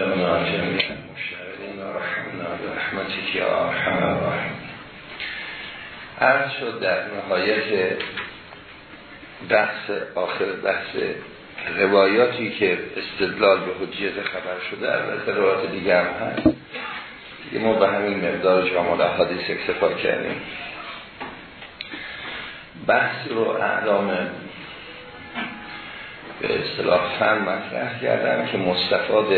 الراحمین عرض شد در نهایت بحث آخر بحث روایاتی که استدلال به حجیت خبر شده البته روایات دیگه هم هست. دیگه ما به همین مقدار جامعه حدیث اکتفا کردیم. بحث رو اعلام به اصطلاح فن مطرح کردن که مستفاد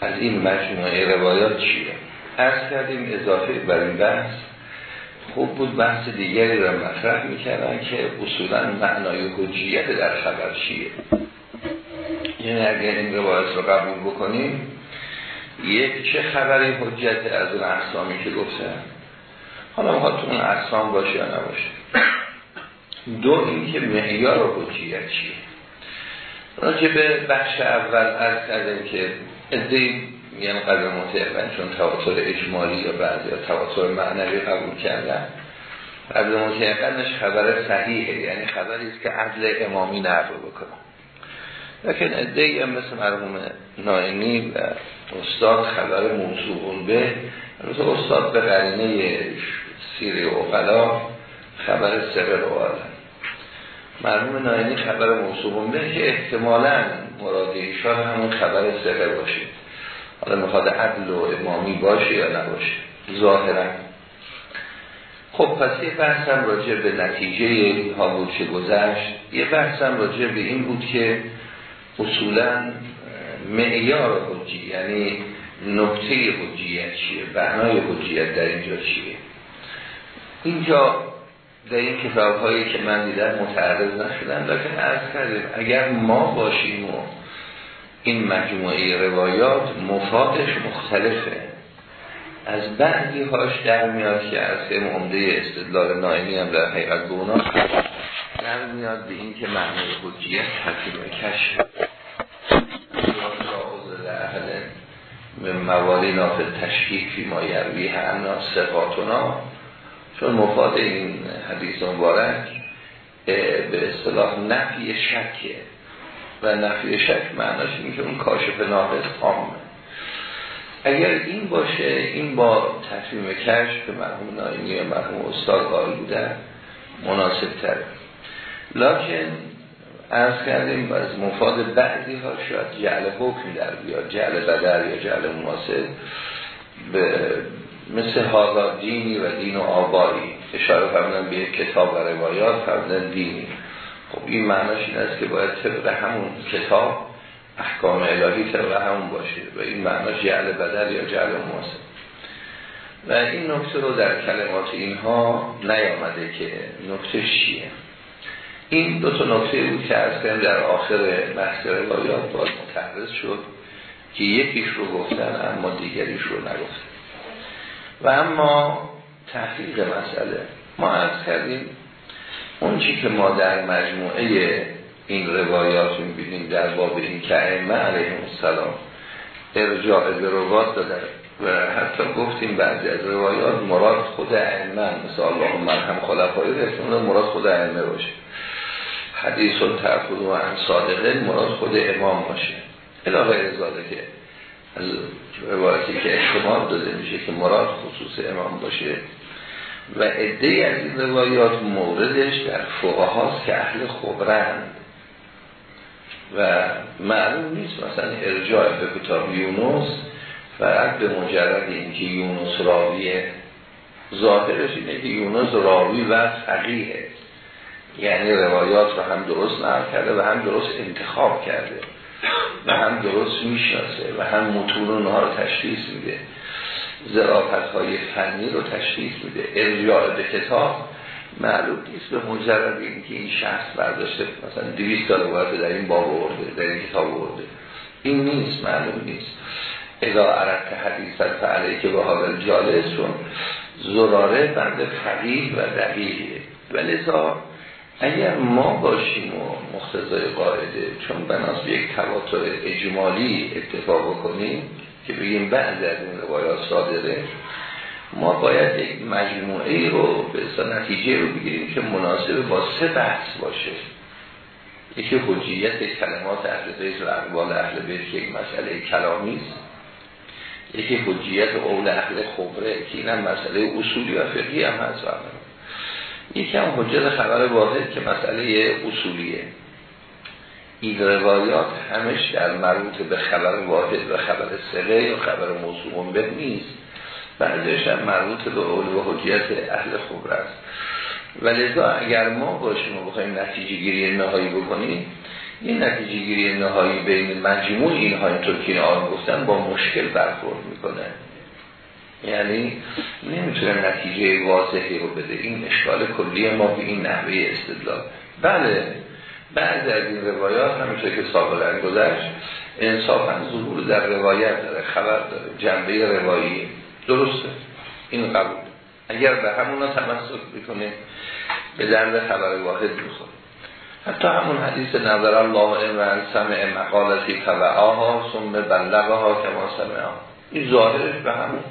از این مجموعه روایات چیه؟ از کردیم اضافه بر این بحث. خوب بود بحث دیگری را مطرح می‌کردن که اصولا معنای حجیت در خبر چیه. یعنی اگر این روایت رو قبول بکنیم یک چه خبری حجت از اون اقسامی که گفتن حالا تو اون اقسام باشه یا نباشه. دو اینکه معیار حجیت چیه؟ راجع به بخش اول از کردیم که ادهی میگن قدر متعقن چون تواتر اجمالی یا بعضی یا تواتر معنوی قبول کردن. قدر متعقنش خبر صحیحه یعنی خبری است که عدل امامی نقل بکنه. لیکن ادهی هم مثل مرحوم نائمی و استاد خبر موضوعون به استاد به قرینه سیری اقلا خبر سر رو آدن مرحوم ناینی خبر موصوبون به که احتمالا مراد ایشان همون خبر سقه باشه. حالا می‌خواد عدل و امامی باشه یا نباشه. ظاهرا. خب پس یه بحثم راجع به نتیجه اینها بود که گذشت. یه بحثم راجع به این بود که اصولا معیار حجی یعنی نکته حجیت چیه؟ بنای حجیت در اینجا چیه؟ اینجا در این کتاب هایی که من دیدم متعرض نشدن. لیکن ارز کردیم اگر ما باشیم و این مجموعه روایات مفادش مختلفه از بعضی هاش در میاد که از عمده استدلال نایمی هم در حقیقت به اونا در میاد به این که معنی حجیت حکیم کشف. من موالی نافذ تشکیل فی ما یروی هم صفاتونا چون مفاد این حدیث مبارک به اصطلاح نفی شکه. و نفی شک معناش که اون کاشف ناقص تامه اگر این باشه این با تصمیم کشف که مرحوم نایمی و مرحوم استاد قائل بودن مناسب تره لکن ارز کردیم از مفاد بعضی ها شاید جعل حکم در بیاد جعل بدر یا جعل مناسب به مثل هادا دینی و دین و آبایی. اشاره فرمودن به کتاب و روایات فرمودن دینی. خب این معناش این است که باید طبق همون کتاب احکام الهی طبق همون باشه و این معناش جعل بدل یا جعل مواسم و این نکته رو در کلمات اینها نیامده که نکته چیه. این دو تا نکته بود که از در آخر بحث روایات باید متعرض شد که یکیش رو گفتن اما دیگریش رو نگفتن. و اما تحقیق مسئله. ما از کردیم اون چی که ما در مجموعه این روایات می‌بینیم در باب این که ائمه علیه السلام ارجاع به روایات دادن و حتی گفتیم بعضی از روایات مراد خود ائمه مثل الله مرحم خلفای رسول مراد خود ائمه باشه. حدیث و ترخود و هم صادقه مراد خود امام باشه. الاغه ازاده که از روایتی که احتمال داده میشه که مراد خصوص امام باشه. و عده از این روایات موردش در فقه هاست که اهل خبرند. و معلوم نیست مثلا ارجاع به کتاب یونس فقط به مجرد اینکه یونس راویه. ظاهرش اینه که یونس راوی و فقیه. یعنی روایات رو هم درست نقل کرده و هم درست انتخاب کرده. و هم درست می‌شناسه و هم متون اونها رو تشخیص میده. ذرافت های فنی رو تشخیص میده. ارجاع به کتاب معلوم نیست. به مجرد اینکه این شخص برداشته مثلا 200 سال باید در این باب ورده در این کتاب ورده این نیست معلوم نیست. اذا عرق حدیثت فعلی که با حال جالس چون زراره بند فقیه و دقیقه. و لذا اگر ما باشیم و مختزای قاعده چون بناس یک تواتر اجمالی اتفاق بکنیم که بگیم بعد از این روایات صادره ما باید یک مجموعه رو به نتیجه رو بگیریم که مناسب با سه بحث باشه. یکی حجیت کلمات اهل بیت و اقوال اهل بیت که این مسئله کلامی است. یکی حجیت اول اهل خبره که این هم مسئله اصولی و فقهی هم هست. یکی هم حجت خبر واحد که مسئله اصولیه. این روایات همش در مربوط به خبر واحد و خبر سقه یا خبر موضوع به نیست. بعدش هم مربوط به اول و حجیت اهل خبره است. و لذا اگر ما باشیم و بخوایم نتیجه گیری نهایی بکنیم این نتیجه گیری نهایی بین مجموع اینها اینطور که آن گفتن با مشکل برخورد می‌کنه. یعنی نمی‌تونه نتیجه واضحی رو بده. این اشکال کلی ما به این نحوه استدلال. بله بعد از این روایات همینطور که سابقا گذشت انصافا ظهور در روایت داره خبر داره جنبه روایی. درسته این قبول. اگر به همونا تمسک بکنه به درد خبر واحد می‌خوره. حتی همون حدیث نظر الله و سمع مقالتی فبعاها ثم بلغها کما سمعها. این ظاهرش به همون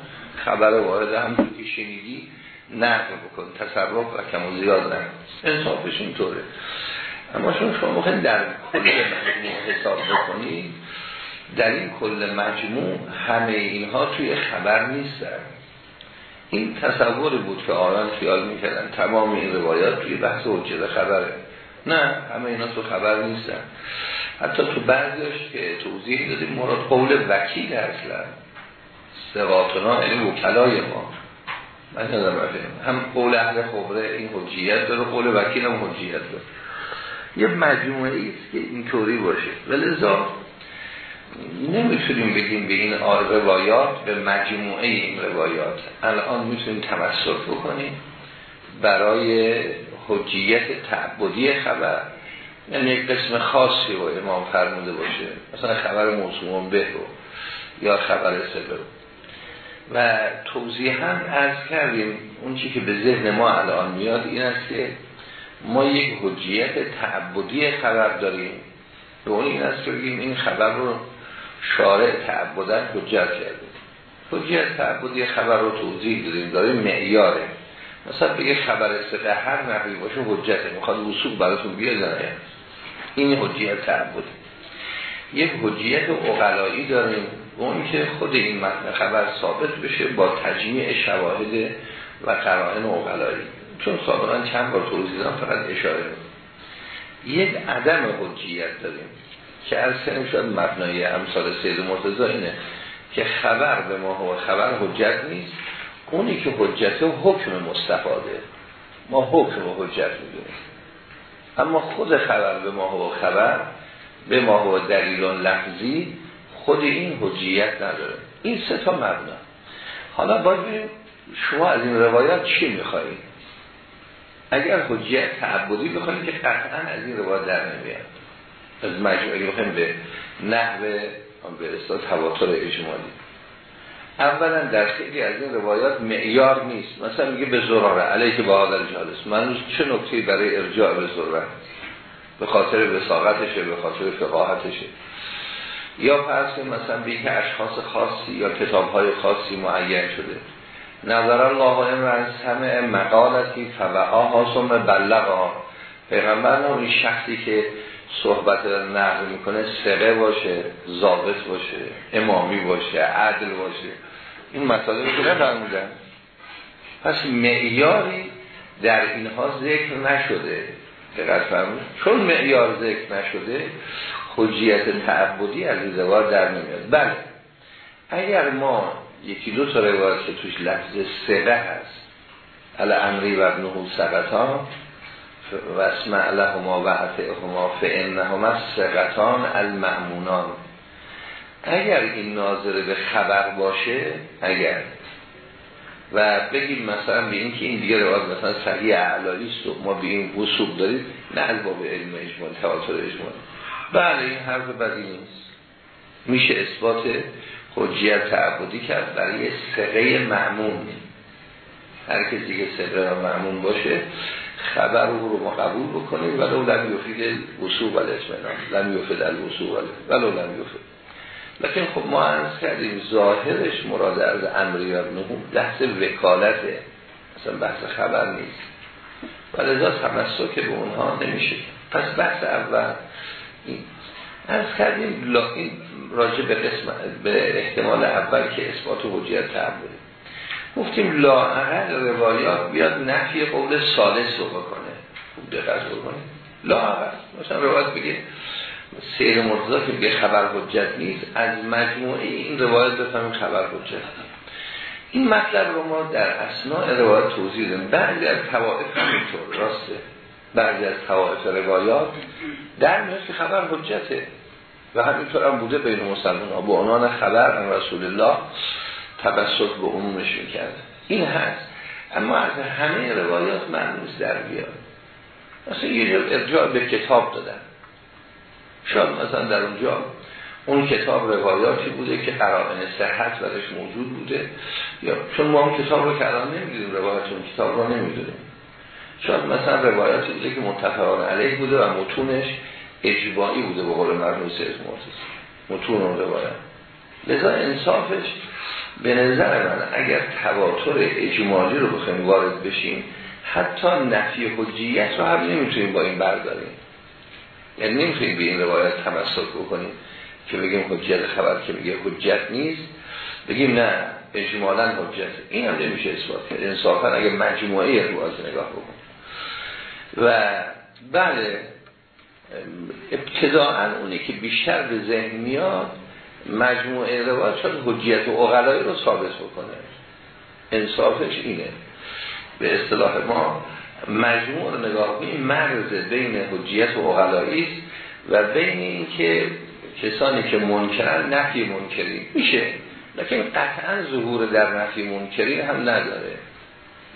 خبر واحد هم که شنیدی نقل بکن تصرف و کم و زیاد نکن انصافش اینطوره. اما چون شما ممکن در کل مجموع حساب بکنید در این کل مجموع همه اینها توی خبر نیستن. این تصور بود که آران خیال می‌کردن تمام این روایات توی بحث حجت خبره. نه همه اینا تو خبر نیستن. حتی تو بعضیش که توضیح دادیم مراد قول وکیل اصلا. سقاطنا یعنی وکلای ما. من ندارم هم قول اهل خبره این حجیت داره قول وکیل هم حجیت داره. یه مجموعه است که اینطوری باشه. ولذا نمی‌تونیم بگیم به این روایات به مجموعه این روایات. الان می‌تونیم تمسک بکنیم برای حجیت تعبدی خبر. یعنی یک قسم خاصی رو امام فرموده باشه. مثلا خبر موضوع به رو یا خبر سبه رو. و توضیح هم ارز کردیم. اون چی که به ذهن ما الان میاد این است که ما یک حجیت تعبدی خبر داریم. به اون این است که بگیم این خبر رو شارع تعبدن حجت کردیم. حجیت تعبدی خبر رو توضیح داریم داریم معیاره. مثلا بگه خبر سقه هر نحوی باشه حجته. می‌خواد وصول براتون بیاد این حجیت تعبدی. یک حجیت اقلایی داریم. اون که خود این متن خبر ثابت بشه با تجمیع شواهد و قرائن اقلایی چون سابقا چند بار توضیح فقط اشاره یک عدم حجیت داریم که از سنم شاید مبنای امثال سید مرتضی اینه که خبر به ما و خبر حجت نیست. اونی که حجت حکم مستفاده. ما حکم و حجت می‌دونیم. اما خود خبر به ما و خبر به ما و دلیل لفظی خود این حجیت نداره. این سه تا مبنا. حالا باید شما از این روایات چی می‌خواهید؟ اگر حجیت تعبدی بخواهید که قطعا از این روایات در نمیاد. از مجموعه اگه بخواهیم به نحو به اصلا تواتر اجمالی. اولا در خیلی از این روایات معیار نیست. مثلا میگه به زراره. علیه که با در جالس من چه نکته برای ارجاع به زراره به خاطر وساقتشه به خاطر فقاهتشه. یا فرض مثلا به یک اشخاص خاصی یا کتاب های خاصی معین شده. نظر الله امران همه مقالتی فوعاها ثم بلغا. پیغمبر اون شخصی که صحبت نقل می‌کنه سقه باشه ضابط باشه امامی باشه عدل باشه. این مسئله رو نفرمودن پس معیاری در اینها ذکر نشده. چون معیار ذکر نشده حجیت تعبدی از این زوار در نمیاد بله. اگر ما یکی دو تا روایت که توش لفظ سقه هست علا امری و ابنهو سقطان و اسمع لهما و عطعهما فانهما سقطان المعمونان اگر این ناظر به خبر باشه اگر. و بگیم مثلا به این که این دیگه روایت مثلا صحیح اعلایی است و ما به این وصول داریم نه از باب علم اجمال تواتر اجمال بله این حرف بدی نیست. میشه اثبات حجیت تعبدی کرد برای سقه معمون. هر کسی که سقه و معمون باشه خبر رو رو قبول بکنیم ولو لم یفید وصول و الاطمینان لم یفید الوصول ولو لم یفید. لیکن خب ما عرض کردیم ظاهرش مراد از امری یا نهو بحث وکالته. اصلا بحث خبر نیست. و لذا تمسک به اونها نمیشه. پس بحث اول از کردیم لا راجع به قسم به احتمال اول که اثبات حجیت تعبده گفتیم لاعقل روایات بیاد نفی قول سالس رو بکنه. خوب دقت بکنه. لاعقل مثلا روایت بگه سیر مرتضا که بگه خبر حجت نیست از مجموعه این روایت بفهمیم خبر حجت این مطلب رو ما در اسناع روایت توضیح داریم بعضی از توائف همینطور. راسته. بعضی از توائف روایات. در میاد که خبر حجته و همینطور هم بوده بین مسلمان ها. با عنوان خبر ان رسول الله تبسط به عمومش می‌کرد. این هست. اما از همه روایات معنوس در بیاد. مثلا یه ارجاع به کتاب دادن. شاید مثلا در اونجا اون کتاب روایاتی بوده که قرائن صحت برش موجود بوده. یا چون ما اون کتاب رو که نمی‌دونیم روایت اون کتاب رو نمی‌دونیم. شاید مثلا روایاتی بوده که متفقان علیه بوده و متونش اجبایی بوده به قول مرموز از متون اون روایت. لذا انصافش به نظر من اگر تواتر اجمالی رو بخوایم وارد بشیم حتی نفی حجیت رو هم نمی‌تونیم با این برداریم. یعنی نمی‌تونیم به این روایت تمسک بکنیم که بگیم حجت خبر که میگه حجت نیست. بگیم نه اجمالا حجت. این هم نمیشه اثبات کرد. انصافا اگه مجموعه روایت نگاه بکنیم. و بله ابتداعا اونی که بیشتر به ذهن میاد مجموعه روایت شد حجیت و اغلایی رو ثابت بکنه. انصافش اینه. به اصطلاح ما مجموع رو نگاه کنیم مرز بین حجیت و اغلایی و بین این که کسانی که منکرن نفی منکری. میشه. لیکن قطعا ظهور در نفی منکری هم نداره.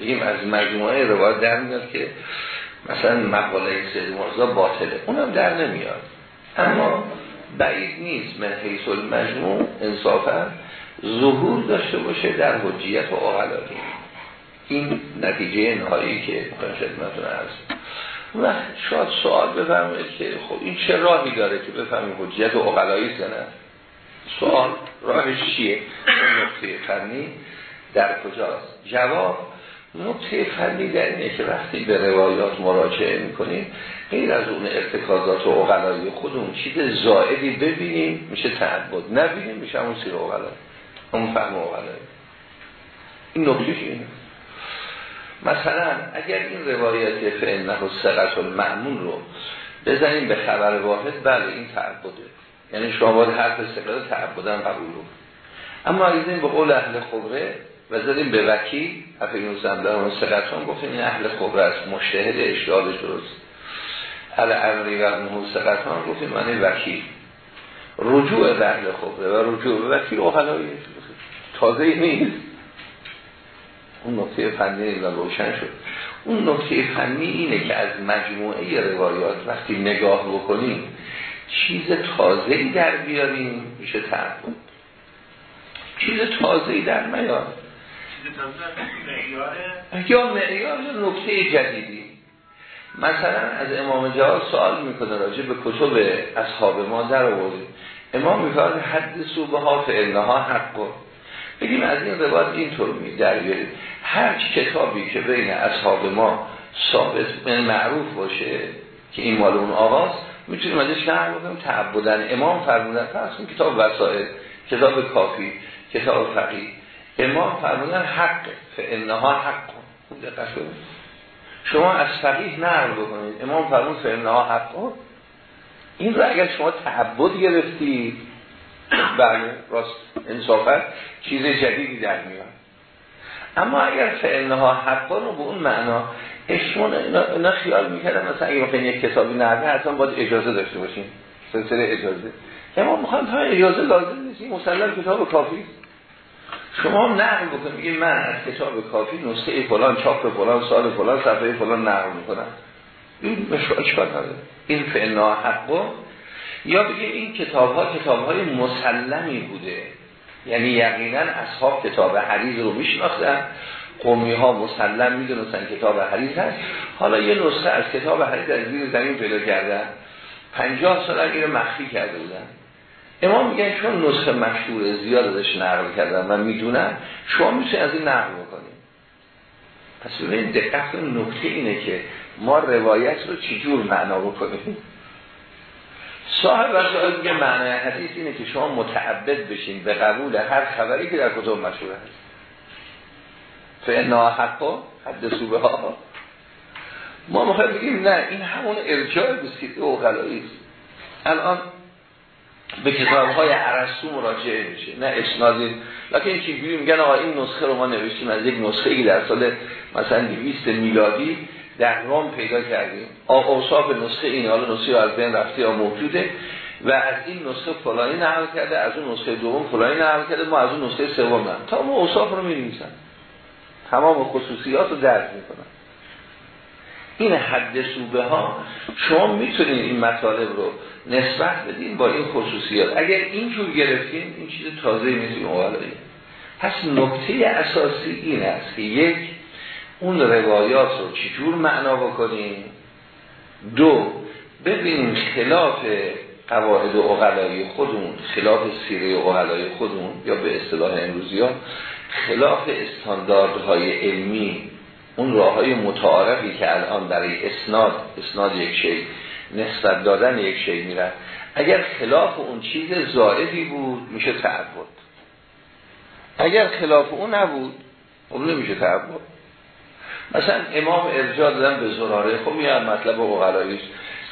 بگیم از مجموعه روایت در میاد که مثلا مقاله سید مرزا باطله. اونم در نمیاد. اما بعید نیست. من حیث المجموع انصافا ظهور داشته باشه در حجیت و آقلانی. این نتیجه نهایی که خدمتتون هست و شاید سوال بفرمایید که خب این چه راهی داره که بفهمیم حجیت و اقلایی نه؟ سوال راهش چیه؟ این نقطه فنی در کجاست؟ جواب نقطه فنی در اینه که وقتی به روایات مراجعه می‌کنیم غیر از اون ارتکازات و اقلایی خودمون چیز زائدی ببینیم میشه تعبد. نبینیم میشه همون سیر اقلایی اون فهم اقلایی این نقطه اینه. مثلا اگر این روایت فعل و سقط المعمون رو بزنیم به خبر واحد بله این تعبده. یعنی شما باید حرف سقط تعبدن قبول رو اما اگر به قول اهل خبره و زدیم به وکیل. افعی نوزنده اون سقطان گفتیم این اهل خبره است. مشتهد اشتهادش درست. اهل امری و اون سقطان گفتیم معنی وکیل. رجوع به اهل خبره و رجوع به وکیل اخلایی تازه نیست. اون نکته فنی روشن شد. اون نکته فنی اینه که از مجموعه روایات وقتی نگاه بکنیم چیز تازه‌ای در بیاریم. میشه تعبد چیز تازه‌ای در میاد یا معیار یا نکته جدیدی. مثلا از امام جواد سوال می‌کنه راجع به کتب اصحاب ما در آوریم امام میگه حد صوبه ها فعلها حق بگیم از این روایت اینطور می در هر کتابی که بین اصحاب ما ثابت معروف باشه که این مال اون آغاز می‌تونیم ازش نقل بکنیم. تعبدن امام فرمودن فرض کتاب وسائل کتاب کافی کتاب فقی امام فرمودن حق فانها حق. دقت شما از فقیه نقل بکنید. امام فرمود فانها حق. این رو اگر شما تعبد گرفتید بله راست انصافا چیز جدیدی در میاد. اما اگر فعلنها حقا رو به اون معنا اشمون اینا, خیال می‌کردن مثلا اگه بخواین یک کتابی نرده حتما باید اجازه داشته باشیم سلسله اجازه. اما می‌خوایم تا اجازه لازم نیست. مسلم کتاب کافی شما نقل بکن میگه من از کتاب کافی نسخه فلان چاپ فلان سال فلان صفحه فلان نقل می‌کنم. این مشکل چکار این فعلنها حقا یا بگه این کتاب ها کتاب های مسلمی بوده. یعنی یقینا اصحاب کتاب حریز رو میشناختن. قومی ها مسلم می‌دونستن کتاب حریز هست. حالا یه نسخه از کتاب حریز از زیر زمین پیدا کردن. پنجاه سال اگر مخفی کرده بودن. امام میگن چون نسخه مشهور زیاد ازش نقل کردن و می‌دونن شما میشه از این نقل بکنید پس ببینید دقت نکته اینه که ما روایت رو چجور معنا بکنیم؟ صاحب وسائل میگه معنای حدیث اینه که شما متعبد بشین به قبول هر خبری که در کتب مشهور هست. فعنا حقا حد صوبه ها ما می‌خوایم بگیم نه این همون ارجاع به سیده و الان به کتاب های عرستو مراجعه میشه نه اسنادی. لکن این چیزی میگن آقا این نسخه رو ما نوشتیم از یک نسخه ای در سال مثلا 200 میلادی در روم پیدا کردیم. اوصاف نسخه این حالا نسخه از بین رفته یا موجوده و از این نسخه فلانی نقل کرده از اون نسخه دوم فلانی نقل کرده ما از اون نسخه سوم تا ما اوصاف رو می‌نویسن. تمام خصوصیات رو درک می‌کنن. این حد سوبه ها شما می‌تونید این مطالب رو نسبت بدین با این خصوصیات. اگر اینجور گرفتین این چیز تازه می‌تونید مقالایی پس نکته اساسی این است که یک اون روایات رو چجور معنا بکنیم. دو ببینیم خلاف قواعد و خودمون خلاف سیره اقلایی خودمون یا به اصطلاح امروزی ها خلاف استانداردهای علمی اون راه های متعارفی که الان برای اسناد اسناد یک شی نسبت دادن یک شی میره اگر خلاف اون چیز زائدی بود میشه تعبد. اگر خلاف اون نبود خب نمیشه تعبد. مثلا امام ارجاع دادن به زراره خب میاد مطلب اقلاییست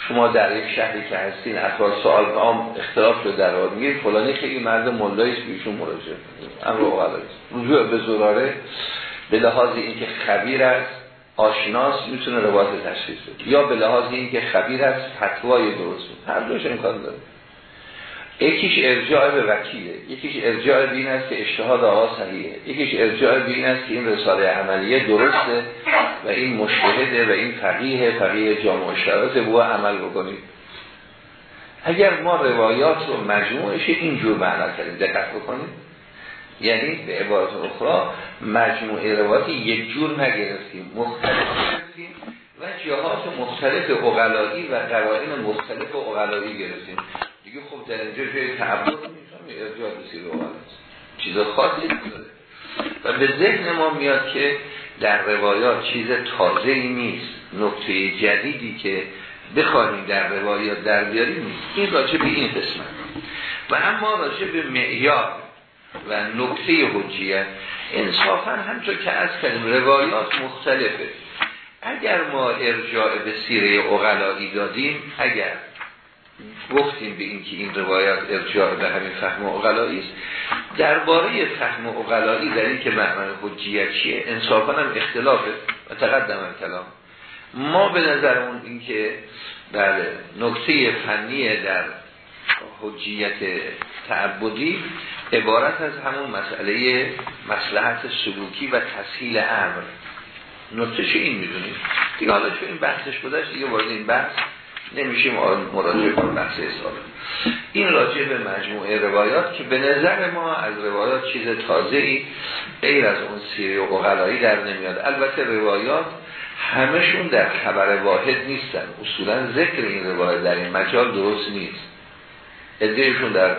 شما در یک شهری که هستین افراد سوال عام اختلاف شده در آن میگه فلانی خیلی مرد ملاییست بیشون مراجعه. امر اقلاییست رجوع به زراره به لحاظ اینکه خبیر است آشناس می‌تونه روایت تشخیص بده. یا به لحاظ اینکه خبیر است فتوای درست هر دوش امکان داره. یکیش ارجاع به وکیله. یکیش ارجاع به این است که اجتهاد آقا صحیحه. یکیش ارجاع به این است که این رساله عملیه درسته و این مشتهده و این فقیه فقیه جامع اشتراته بو عمل بکنید. اگر ما روایات رو مجموعش اینجور معنا کردیم دقت بکنیم یعنی به عبارت اخرى مجموعه روایات یک جور نگرفتیم مختلف گرفتیم و جهات مختلف اقلایی و قوانین مختلف اقلایی گرفتیم. دیگه خب در اینجا جای تعبد میشم ارجاع بسیر چیز خاصی نداره. و به ذهن ما میاد که در روایات چیز تازه ای نیست نکته جدیدی که بخواهیم در روایات در بیاریم نیست. این راجع به این قسمت. و اما راجع به معیار. و نکته حجیت انصافا همچون که از کردیم روایات مختلفه. اگر ما ارجاع به سیره اغلایی دادیم اگر گفتیم به اینکه این روایات ارجاع به همین فهم اغلایی است درباره فهم اغلایی در این که معنی حجیت چیه انصافا هم اختلافه و تقدم کلام. ما به نظرمون اینکه بله نکته فنی در حجیت تعبدی عبارت از همون مسئله مسلحت سلوکی و تسهیل امر. چه این می‌دونیم. دیگه حالا چون این بحثش بودش دیگه وارد این بحث نمیشیم مراجعه کنیم بحث حسابه این راجع به مجموعه روایات که به نظر ما از روایات چیز تازه ای غیر از اون سیری و غلایی در نمیاد. البته روایات همشون در خبر واحد نیستن. اصولا ذکر این روایت در این مجال درست نیست. ادهشون در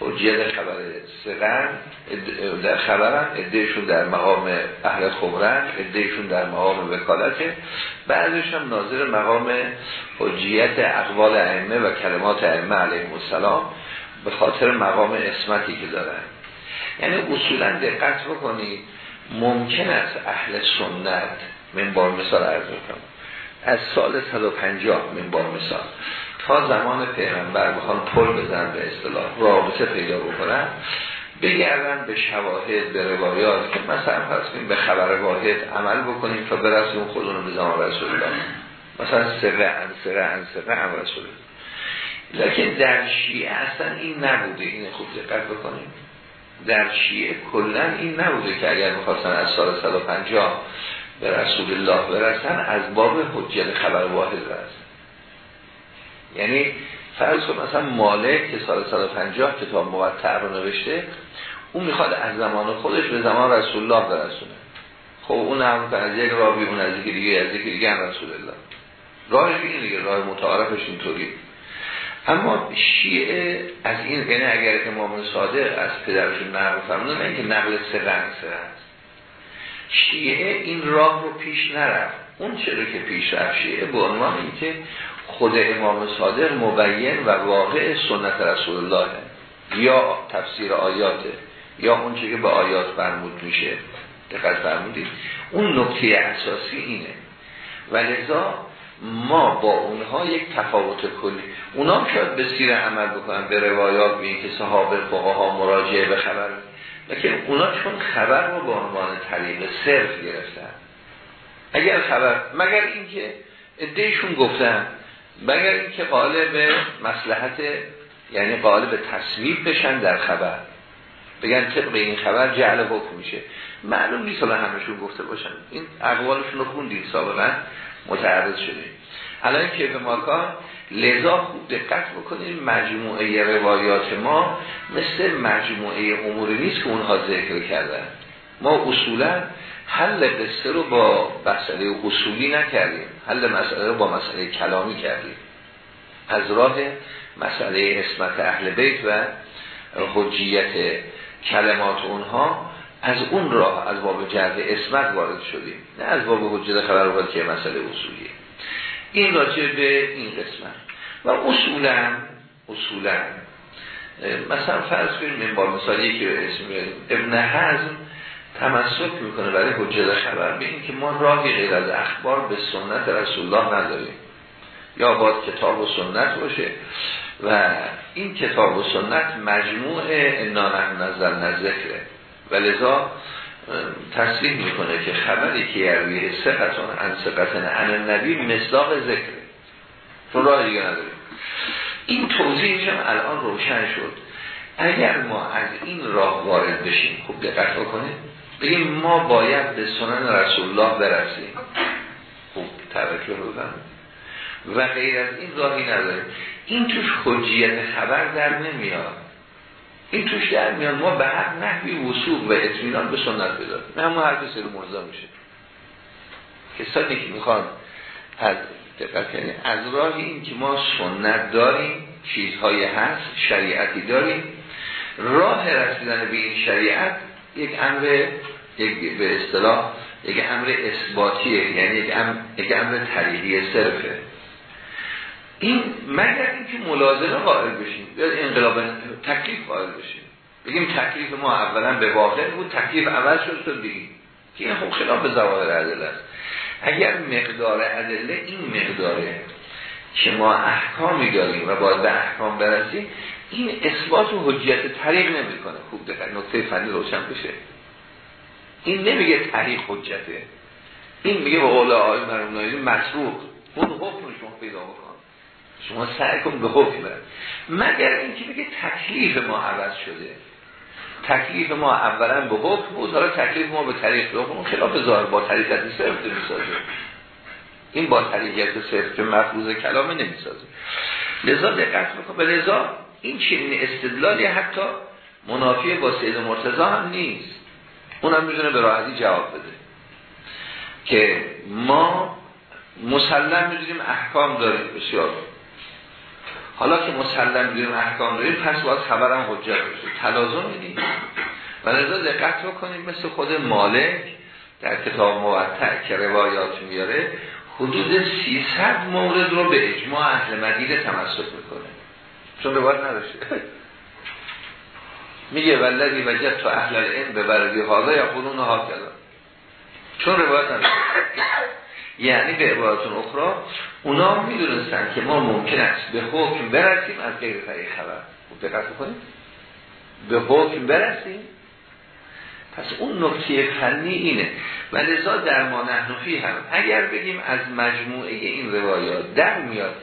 حجیت خبر سقن در خبرن ادهشون در مقام اهل خبرن ادهشون در مقام وکالته بعضش هم ناظر مقام حجیت اقوال ائمه و کلمات ائمه علیهم السلام به خاطر مقام اسمتی که دارن. یعنی اصولا دقت بکنید ممکن است اهل سنت من بار مثال عرض کنم از سال 150 من بار مثال. زمان پیغمبر بخوان پل بزن به اصطلاح رابطه پیدا بکنن بگردن به شواهد به روایات که مثلا پس به خبر واحد عمل بکنیم تا برسیم خودونو به زمان رسول الله. مثلا سره ان سره ان سره ان رسول الله. لیکن در شیعه اصلا این نبوده این خوب دقت بکنیم. در شیعه کلا این نبوده که اگر می‌خواستن از سال 150 به رسول الله برسن از باب حجیت خبر واحد برسن یعنی فرض کن مثلا مالک که سال 150 کتاب موقع رو نوشته اون می‌خواد از زمان خودش به زمان رسول الله برسونه. خب اون هم از یک راوی اون از یک دیگه از یک دیگه رسول الله راهش این دیگه راه متعارفش اینطوری اما شیعه از این یعنی اگر امام صادق از پدرشون نقل فرمودن اینکه نقل سرن سرن شیعه این راه رو پیش نرفت. اون چرا که پیش شیعه به عنوان اینکه خود امام صادق مبین و واقع سنت رسول الله یا تفسیر آیاته یا اون که به آیات فرمود میشه. دقت فرمودید. اون نکته اساسی اینه. و ما با اونها یک تفاوت کلی. اونا شاید به سیر عمل بکنن به روایات به که صحابه ها مراجعه به خبر. لیکن اونا چون خبر رو به عنوان طریق صرف گرفتن. اگر خبر مگر اینکه ادهشون گفتن مگر اینکه قائل به مسلحت یعنی قائل به تصویب بشن در خبر. بگن طبق این خبر جعل حکم میشه. معلوم نیست حالا همشون گفته باشن. این اقوالشون رو خوندیم سابقا. متعرض شدیم. الان که به ماکان لذا خوب دقت بکنید مجموعه روایات ما مثل مجموعه اموری نیست که اونها ذکر کردن. ما اصولا حل قصه رو با مسئله اصولی نکردیم حل مسئله رو با مسئله کلامی کردیم. از راه مسئله اسمت اهل بیت و حجیت کلمات اونها از اون راه از باب جرد اسمت وارد شدیم. نه از باب حجیت خبر وارد که مسئله اصولیه. این راجع به این قسمت. و اصولا اصولا مثلا فرض کنیم با مثالی که اسم ابن حزم تمسک می‌کنه برای حجت خبر. به که ما راهی غیر از اخبار به سنت رسول الله نداریم. یا باید کتاب و سنت باشه. و این کتاب و سنت مجموع نانم نظر نذکره و لذا تصریح می‌کنه که خبری که یرویه سقتون ان سقتن ان نبی مصداق ذکره چون راه دیگه نداریم. این توضیحش هم الان روشن شد. اگر ما از این راه وارد بشیم خوب دقت بکنیم بگیم ما باید به سنن رسول الله برسیم. خوب ترک رو و غیر از این راهی نداریم. این توش حجیت خبر در نمیاد. این توش در میاد. ما به هر نحوی وصول و اطمینان به سنت بداریم. نه ما هر کسی رو مرزا میشه. کسانی که می‌خوان از دقت از راه این که ما سنت داریم چیزهای هست شریعتی داریم. راه رسیدن به این شریعت یک امر یک به اصطلاح یک امر اثباتیه یعنی یک امر, یک امر صرفه. این مگر اینکه ملازمه قائل بشیم یا انقلاب تکلیف قائل بشیم. بگیم تکلیف ما اولا به واقع بود تکلیف اول شد تو بگیم که این خب خلاف زواهر عدل است. اگر مقدار عدله این مقداره که ما احکامی داریم و باید به احکام برسیم این اثبات و حجیت طریق نمی‌کنه. خوب دقیق نکته فنی روشن بشه. این نمیگه طریق حجته. این میگه به قول آقای مرمونایی مسروق اون حکم شما پیدا بکن. شما سعی کن به حکم مگر اینکه بگه تکلیف ما عوض شده؟ تکلیف ما اولا به حکم بود حالا تکلیف ما به طریق به اون خلاف ظاهر با طریقت صرف نمی‌سازه. این با طریقت صرف که مفروض کلامه نمی‌سازه. لذا دقت بکن به لذا این چنین استدلالی حتی منافی با سید مرتضا هم نیست. اونم می‌تونه به راحتی جواب بده. که ما مسلم می‌دونیم احکام داریم. بسیار. حالا که مسلم می‌دونیم احکام داریم پس باید خبرم حجت بشه. تلازم میدیم و لذا دقت بکنیم مثل خود مالک در کتاب موتع که روایات میاره حدود 300 مورد رو به اجماع اهل مدینه تمسک می‌کنه. چون روایت نداشته میگه ولدی وجد تو اهل العلم به بردی حالا یا قانون ها کلا چون روایت نداشته یعنی به عبارتون اخرى اونا می‌دونستن که ما ممکن است به حکم برسیم از غیر طریق خبر. دقت کنید به حکم برسیم. پس اون نکته فنی اینه. و لذا در ما نحنفی هم اگر بگیم از مجموعه این روایات در میاد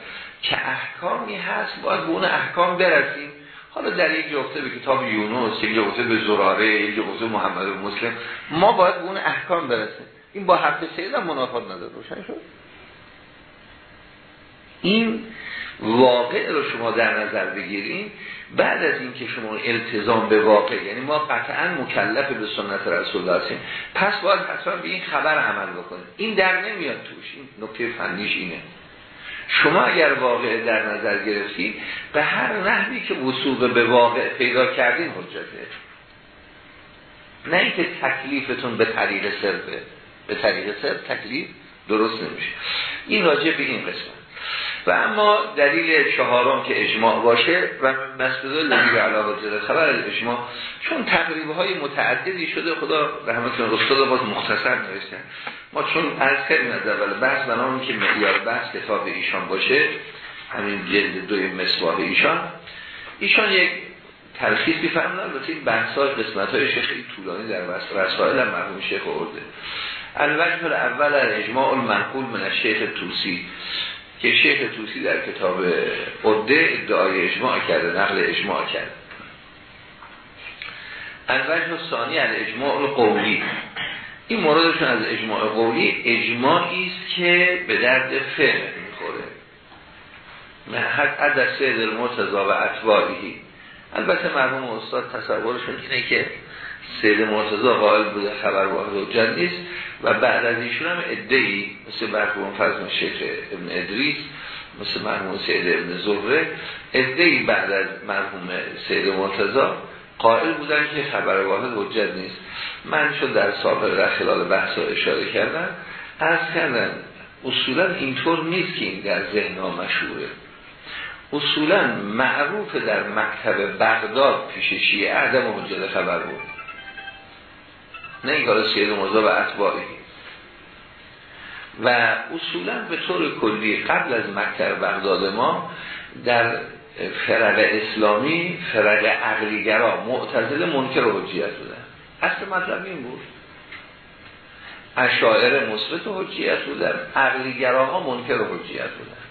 که احکامی هست؟ باید به اون احکام برسیم. حالا در یک جفته به کتاب یونس یک جفته به زراره یک جفته محمد و مسلم ما باید به اون احکام برسیم. این با حرف سید هم منافات نداره. روشن شد؟ این واقع رو شما در نظر بگیریم بعد از اینکه شما التزام به واقع یعنی ما قطعا مکلف به سنت رسول هستیم. پس باید حتما به این خبر عمل بکنیم. این در نمیاد توش. این نکته فنیش اینه. شما اگر واقع در نظر گرفتید به هر نحوی که وصول به واقع پیدا کردین حجته نه اینکه تکلیفتون به طریق صرفه به طریق صرف تکلیف درست نمیشه. این راجع به این قسمت. و اما دلیل چهارم که اجماع باشه و مسجد لبی علاقه خبر از اجماع چون تقریب های متعددی شده خدا رحمتون استاد باز مختصر نوشتن ما چون از کردیم از اول بحث بنامون که معیار بحث کتاب ایشان باشه همین جلد دوی مصباح ایشان. ایشان یک تلخیصی فرمودن البته این بحث های قسمت های شیخ طولانی در رسائل هم مرحوم شیخ آورده. الوجه اول اجماع المنقول من شیخ توسی که شیخ توسی در کتاب عده ادعای اجماع کرده نقل اجماع کرده. الوجه ثانی از اجماع قولی این موردشون از اجماع قولی اجماعی است که به درد فعل می‌خوره. حد عدد سید المرتضا و اطباعی البته مرحوم استاد تصورشون اینه که سید مرتضا قائل بوده خبر واحد و نیست. و بعد از ایشون هم ادهی مثل مرحوم فرض شیخ ابن ادریس مثل مرحوم سید ابن زهره ادهی بعد از مرحوم سید مرتضا قائل بودن که خبر واحد حجت نیست. من شد در سابق در خلال بحث اشاره کردم از کردن اصولا اینطور نیست که این در ذهن مشهوره. اصولا معروف در مکتب بغداد پیش شیعه عدم حجت خبر بود. نه این کار سید مرزا و اطباعی و اصولا به طور کلی قبل از مکتب بغداد ما در فرق اسلامی فرق عقلیگرا معتزل منکر حجیت بودن. اصل مطلب این بود. اشاعر مثبت حجیت بودن. عقلیگراها منکر حجیت بودن.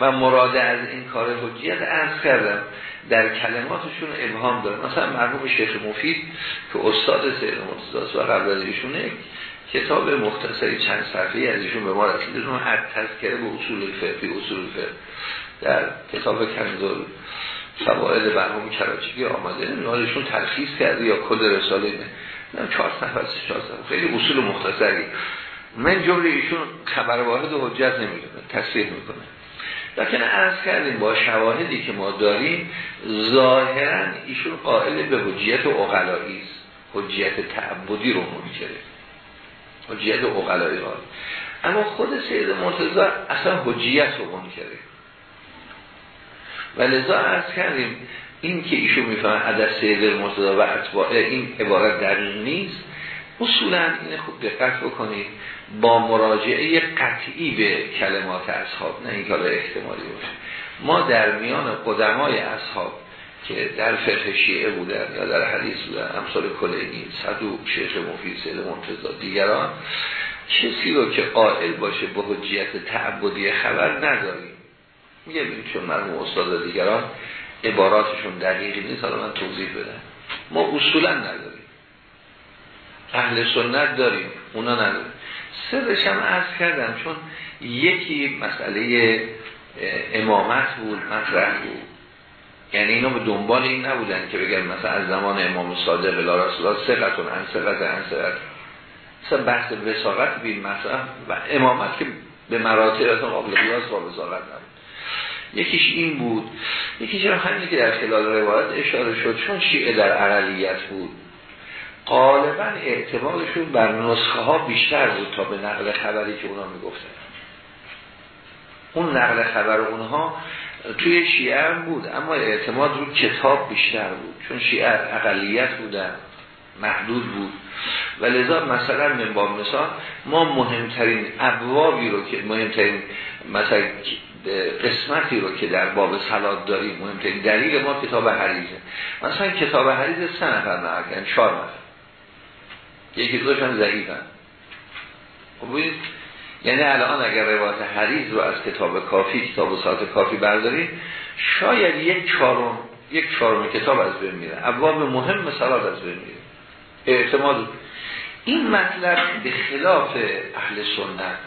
و مراد از این کار حجیت ارز کردم. در کلماتشون ابهام داره مثلا مرحوم شیخ مفید که استاد سید مرتضی و قبل از ایشونه کتاب مختصری چند صفحه‌ای از ایشون به ما رسیده. اون هر تذکره به اصول فقهی اصول فقه. در کتاب کنزل فواید مرحوم کراچی آمده نمی‌دونم تلخیص کرده یا کد رساله نه چهار صفحه چهار صفحه. خیلی اصول مختصری. من جمله ایشون خبر واحد و حجت نمی‌دونه تصریح می‌کنه لیکن عرض کردیم با شواهدی که ما داریم ظاهرا ایشون قائل به حجیت اقلایی است. حجیت تعبدی رو منکره. حجیت اقلایی اما خود سید مرتضی اصلا حجیت رو منکره. و لذا عرض کردیم این که ایشون می‌فهمه عدد سید مرتضی و اتباع این عبارت دقیق نیست. اصولا این خوب دقت بکنید. با مراجعه قطعی به کلمات اصحاب نه این کار احتمالی باشه. ما در میان قدمای اصحاب که در فقه شیعه بودن یا در حدیث بودن امثال کلینی صدوق شیخ مفید سید منتظر دیگران کسی رو که قائل باشه به حجیت تعبدی خبر نداریم. میگه چون مرموم استاد دیگران عباراتشون دقیقی نیست حالا من توضیح بدم. ما اصولا نداریم. اهل سنت داریم اونا نداریم. سرش هم عرض کردم چون یکی مسئله امامت بود مطرح بود. یعنی اینا به دنبال این نبودن که بگن مثلا از زمان امام صادق الی رسول الله سقتون ان سقت ان سقت مثلا بحث وساقت بین مثلا و امامت که به مراتب اصلا قابل قیاس با وساقت نبود. یکیش این بود. یکیش هم همینی که در خلال روایت اشاره شد چون شیعه در اقلیت بود. غالبا اعتمادشون بر نسخه ها بیشتر بود تا به نقل خبری که اونا می‌گفتن. اون نقل خبر اونها توی شیعه هم بود اما اعتماد رو کتاب بیشتر بود چون شیعه اقلیت بودن محدود بود. و لذا مثلا من با مثال ما مهمترین ابوابی رو که مهمترین مثلا قسمتی رو که در باب سلات داریم مهمترین دلیل ما کتاب حریزه. مثلا کتاب حریز سه نفر نهارکن چهار نفر. یکی دوش هم ضعیفن. خب یعنی الان اگر روایت حریز رو از کتاب کافی کتاب و ساعت کافی برداریم شاید یک چهارم یک چهارم کتاب از بین میره. ابواب مهم سلات از بین میره. اعتماد. این مطلب به خلاف اهل سنت.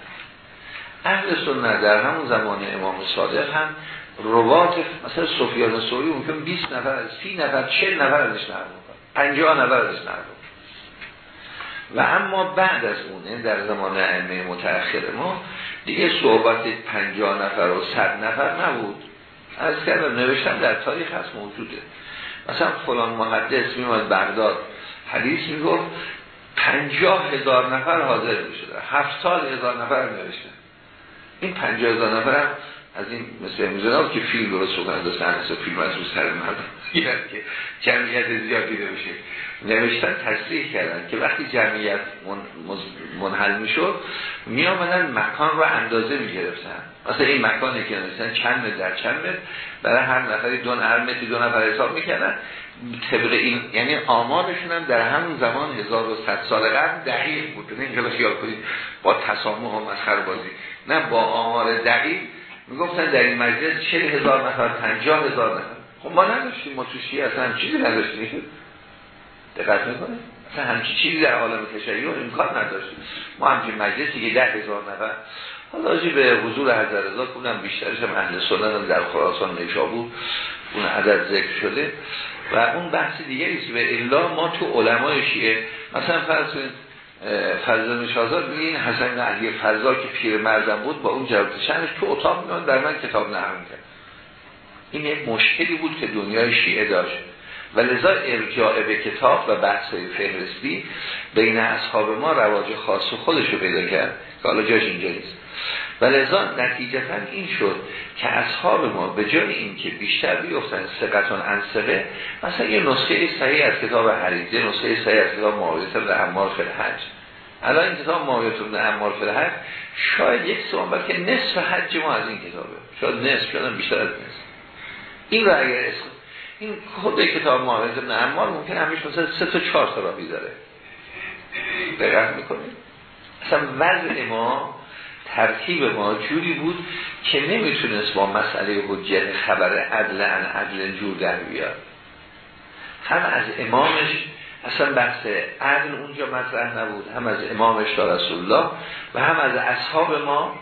اهل سنت در همون زمان امام صادق هم روات مثلا سفیان سوری ممکن 20 نفر از 30 نفر 40 نفر ازش نقل 50 نفر ازش نقل و اما بعد از اونه در زمان ائمه متأخر ما دیگه صحبت 50 نفر و 100 نفر نبود. از کردم نوشتم در تاریخ هست موجوده. مثلا فلان محدث میومد بغداد حدیث می‌گفت پنجاه هزار نفر حاضر می شده هفت سال هزار نفر نوشتن. این پنجاه هزار نفر هم از این مثل امروز که فیلم درست بکنن دو سنه فیلم از اون سر مردم که جمعیت زیادی بشه نوشتن تصریح کردن که وقتی جمعیت منحل می‌شد می آمدن مکان رو اندازه می گرفتن مثلا این مکانی که نوشتن چند متر در چند متر برای هر نفری دو هر متری دو نفر حساب می‌کردن. طبق این یعنی آمارشون هم در همون زمان 1100 سال قبل دقیق بود. نه اینجا خیال کنید با تسامح و مسخر بازی نه با آمار دقیق می‌گفتن در این مجلس 40 هزار نفر 50 هزار نفر. خب ما نداشتیم ما تو شیعه اصلا چیزی نداشتیم. دقت می‌کنه اصلا همچی چیزی در عالم تشیع امکان نداشتیم. ما همچین مجلسی که ده هزار نفر. حالا به حضور حضر رضا کنم بیشترش هم اهل سنت در خراسان نیشابور اون عدد ذکر شده. و اون بحث دیگری است به الا ما تو علمای شیعه. مثلا فرض کنید فضل شازاد این حسن علی فضا که پیر مردم بود با اون جواب شنش تو اتاق میان در من کتاب نرم کرد. این یک مشکلی بود که دنیای شیعه داشت. و لذا ارجاع به کتاب و بحث فهرستی بین اصحاب ما رواج خاص خودش رو پیدا کرد که حالا جاش اینجا نیست. و لذا نتیجتا این شد که اصحاب ما به جای اینکه بیشتر بیفتن سقطان انسقه مثلا یه نسخه صحیح از کتاب حریزه نسخه صحیح از کتاب معاویت ابن عمار حج الان این کتاب معاویت ابن عمار حج شاید یک سوم بلکه نصف حج ما از این کتابه. شاید نصف شدن بیشتر از نصف. این رو اگر این خود کتاب معاویت ابن عمار ممکن همیشه مثلا سه تا چهار تا را بیداره. دقیق می‌کنیم اصلا وضع ما ترتیب ما جوری بود که نمی‌تونست با مسئله حجیت خبر عدل ان عدل جور در بیاد. هم از امامش اصلا بحث عدل اونجا مطرح نبود. هم از امامش تا رسول الله و هم از اصحاب ما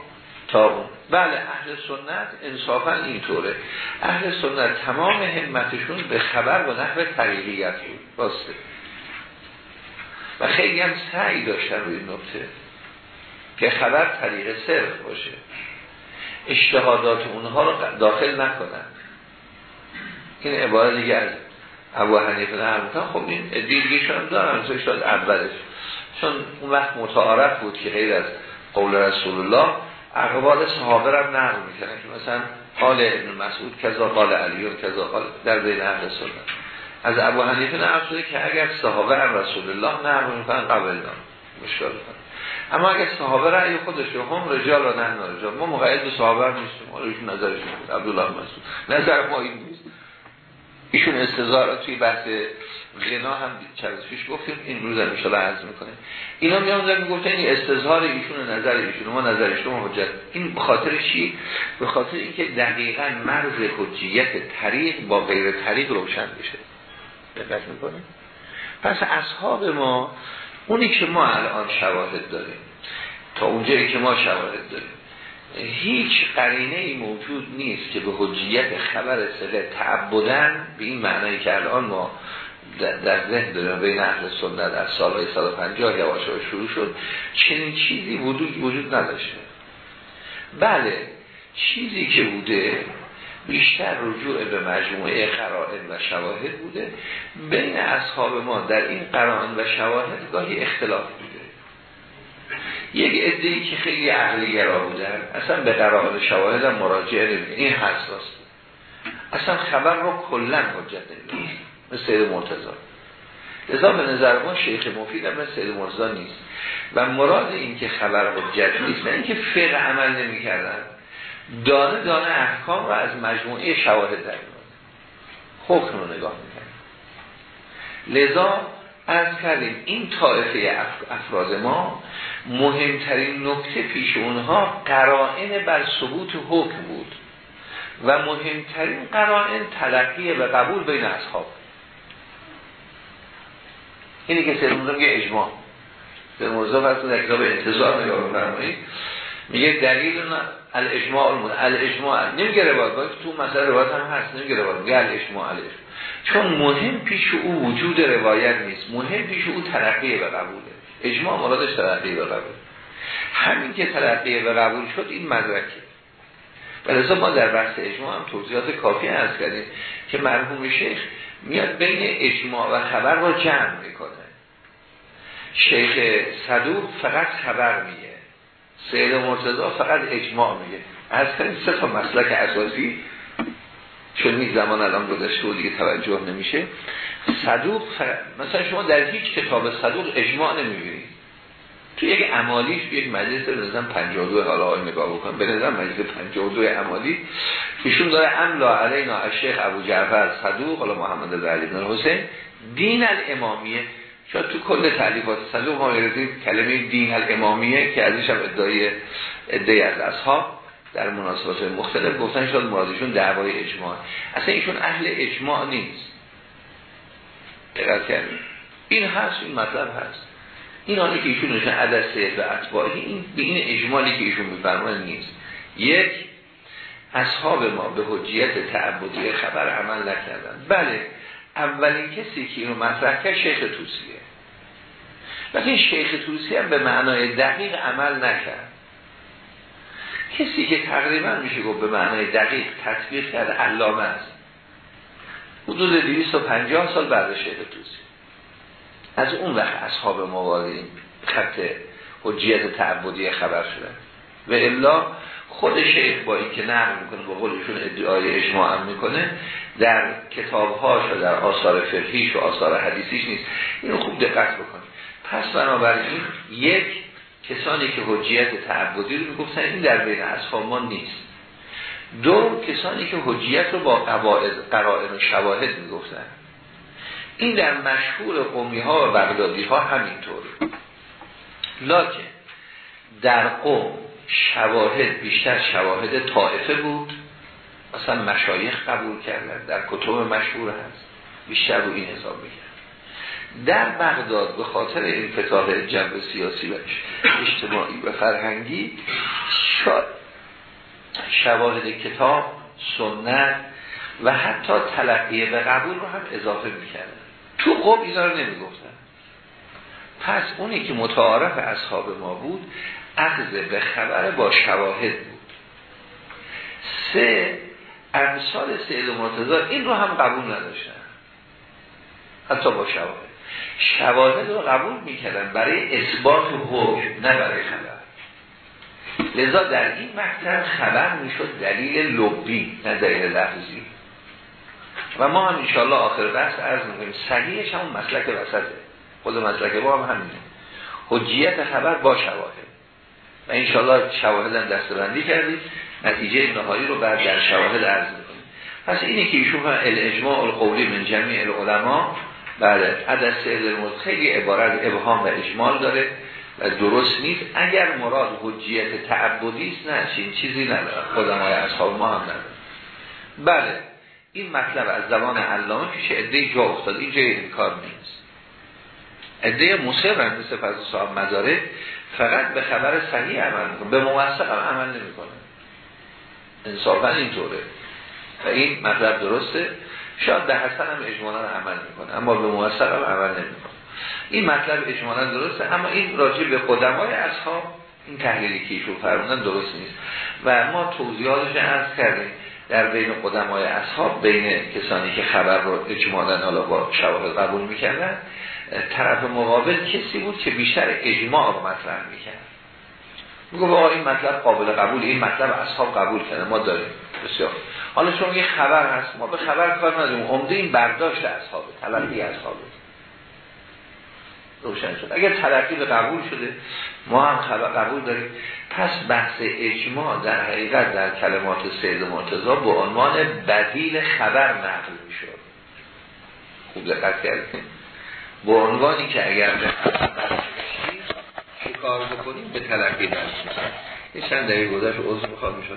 تا اون. بله اهل سنت انصافا اینطوره. اهل سنت تمام همتشون به خبر و نحو طریقیت بود. باسته و خیلی هم سعی داشتن روی نکته. که خبر طریق صرف باشه. اشتهادات اونها رو داخل نکنن. این عبارت دیگه از ابو حنیفه نه خب این دیگه شما دارن. شاید اولش. چون اون وقت متعارف بود که غیر از قول رسول الله اقوال صحابه رو نقل می‌کنن که مثلا قال ابن مسعود کذا قال علی و کذا قال در بین اهل سنت. از ابو حنیفه نقل که اگر صحابه هم رسول الله نقل می‌کنن قبل نام مشکل اما اگر صحابه رأی خودش هم رجال و نه رجال ما مقید به صحابه نیستیم. حالا ایشون بود عبدالله مسعود. نظر ما این نیست. ایشون استظهار توی بحث غنا هم چند گفتیم. این روز هم انشاءالله عرض می‌کنه اینا میان می‌گفتن این استظهار ایشون نظر ایشون. ما نظر شما حجت. این به خاطر چی؟ به خاطر اینکه دقیقا مرز حجیت طریق با غیر طریق روشن بشه دقت می‌کنه پس اصحاب ما اونی که ما الان شواهد داریم. تا اونجایی که ما شواهد داریم. هیچ قرینه ای موجود نیست که به حجیت خبر سقه تعبدن به این معنی که الان ما در ذهن داریم بین اهل سنت در سالهای 150 یواش شروع شد چنین چیزی وجود وجود نداشته. بله چیزی که بوده بیشتر رجوع به مجموعه قرائن و شواهد بوده. بین اصحاب ما در این قرائن و شواهد گاهی اختلاف بوده. یک ادهی که خیلی عقلی گرا بودن اصلا به قرائن شواهد هم مراجعه نمیده این حساس اصلا خبر رو کلا حجت نمیده مثل سید لذا به نظر ما شیخ مفید هم مثل سید نیست. و مراد این که خبر حجت نیست نه اینکه فقه عمل نمی کردن دانه دانه احکام رو از مجموعه شواهد در حکم رو نگاه می‌کنیم لذا از کردیم این طایفه افراد ما مهمترین نکته پیش اونها قرائن بر ثبوت حکم بود و مهمترین قرائن تلقی و قبول بین اصحاب. اینی که سرمونزا میگه اجماع. سرمونزا فرض در انتظار نگاه فرمایید میگه دلیل الاجماع المون الاجماع نمیگه روایت تو مسئله روایت هم هست. نمیگه روایت میگه الاجماع الاجماع. چون مهم پیش او وجود روایت نیست. مهم پیش او ترقیه و قبوله. اجماع مرادش ترقیه و قبول. همین که ترقیه و قبول شد این مدرکه. و ما در بحث اجماع هم توضیحات کافی هست کردیم که مرحوم شیخ میاد بین اجماع و خبر را جمع می‌کنه. شیخ صدوق فقط خبر میگه. سید مرتضا فقط اجماع میگه. از کنید سه تا مسلک اساسی چون می زمان الان گذشته و دیگه توجه نمیشه صدوق مثلا شما در هیچ کتاب صدوق اجماع نمی‌بینید تو یک عمالیش یک مجلس به نظرم 52 حالا نگاه بکن به نظرم مجلس 52 عمالی. ایشون داره املا علینا از شیخ ابو جعفر صدوق حالا محمد علی بن حسین دین الامامیه. شاید تو کل تعلیفات صدوق ما کلمه دین الامامیه که ازش هم ادعای ادعای از اصحاب در مناسبات مختلف گفتن شاید مرادشون دعوای اجماع. اصلا ایشون اهل اجماع نیست. دقت کردیم. این هست این مطلب هست. این آنی که ایشون نشون عدسه و اتباعی این به این اجمالی که ایشون میفرمان نیست. یک اصحاب ما به حجیت تعبدی خبر عمل نکردن. بله اولین کسی که اینو مطرح کرد شیخ توسیه لیکن شیخ توسی هم به معنای دقیق عمل نکرد. کسی که تقریبا میشه گفت به معنای دقیق تطبیق کرد علامه است. حدود 250 سال بعد شیخ توسی از اون وقت اصحاب مواردین خط حجیت تعبدی خبر شدن و الا خود شیخ با این که نقل می‌کنه با قولشون ادعای اجماع هم می‌کنه در کتابهاش و در آثار فرهیش و آثار حدیثیش نیست. اینو خوب دقت بکنید. پس بنابراین یک کسانی که حجیت تعبدی رو می‌گفتن این در بین اصحاب ما نیست. دو کسانی که حجیت رو با قواعد قرائن و شواهد می‌گفتن. این در مشهور قومی ها و بغدادی ها همینطور. لکن در قوم شواهد بیشتر شواهد طائفه بود. مثلا مشایخ قبول کردن در کتب مشهور هست. بیشتر رو این حساب می‌کرد. در بغداد به خاطر انفتاح جنب سیاسی و اجتماعی و فرهنگی شواهد کتاب سنت و حتی تلقیه به قبول رو هم اضافه می‌کردن. تو قوم اینا رو نمی‌گفتن. پس اونی که متعارف اصحاب ما بود اخذ به خبر با شواهد بود. سه امثال سید مرتضی این رو هم قبول نداشتن. حتی با شواهد. شواهد رو قبول می‌کردن برای اثبات حکم نه برای خبر. لذا در این مکتب خبر می‌شد دلیل لبی نه دلیل لفظی. و ما هم انشاءالله آخر بحث عرض می‌کنیم. صحیحش همون مسلک وسطه. خود مسلک با هم همینه. حجیت خبر با شواهد. و انشاءالله شواهد هم دستبندی کردید نتیجه نهایی رو بعد در شواهد عرض می‌کنیم پس اینه که ایشون الاجماع القولی من جمعی العلماء. بله عدد سهل خیلی عبارت ابهام و اجمال داره و درست نیست. اگر مراد حجیت تعبدی است نه چین چیزی نداره. خدمای اصحاب ما هم نداره. بله این مطلب از زبان علامه پیش عده جا افتاد اینجا این کار نیست. عده مصر مثل فضل صاحب مزاره فقط به خبر صحیح عمل می‌کنه. به موثق عمل نمی‌کنه. انصافا اینطوره. و این مطلب درسته. شاید به حسن هم اجمالا عمل می‌کنه اما به موثق هم عمل نمی‌کنه. این مطلب اجمالا درسته اما این راجع به قدمای اصحاب این تحلیلی که ایشون فرمودن درست نیست. و ما توضیحاتش عرض کردیم در بین قدمای اصحاب بین کسانی که خبر رو اجمالا حالا با شواهد قبول می‌کردن طرف مقابل کسی بود که بیشتر اجماع رو مطرح می‌کرد. میگه آقا این مطلب قابل قبول این مطلب اصحاب قبول کرده ما داریم. بسیار. حالا چون یه خبر هست ما به خبر کار نداریم. عمده این برداشت اصحابه تلقی اصحابه. روشن شد. اگر تلقی به قبول شده ما هم خبر قبول داریم. پس بحث اجماع در حقیقت در کلمات سید مرتضا به عنوان بدیل خبر نقل می‌شد. خوب دقت کردیم. به عنوانی که اگر کار بکنیم به تلقی می‌کنیم یه چند دقیقه گذشت عضو می‌خواد می‌شد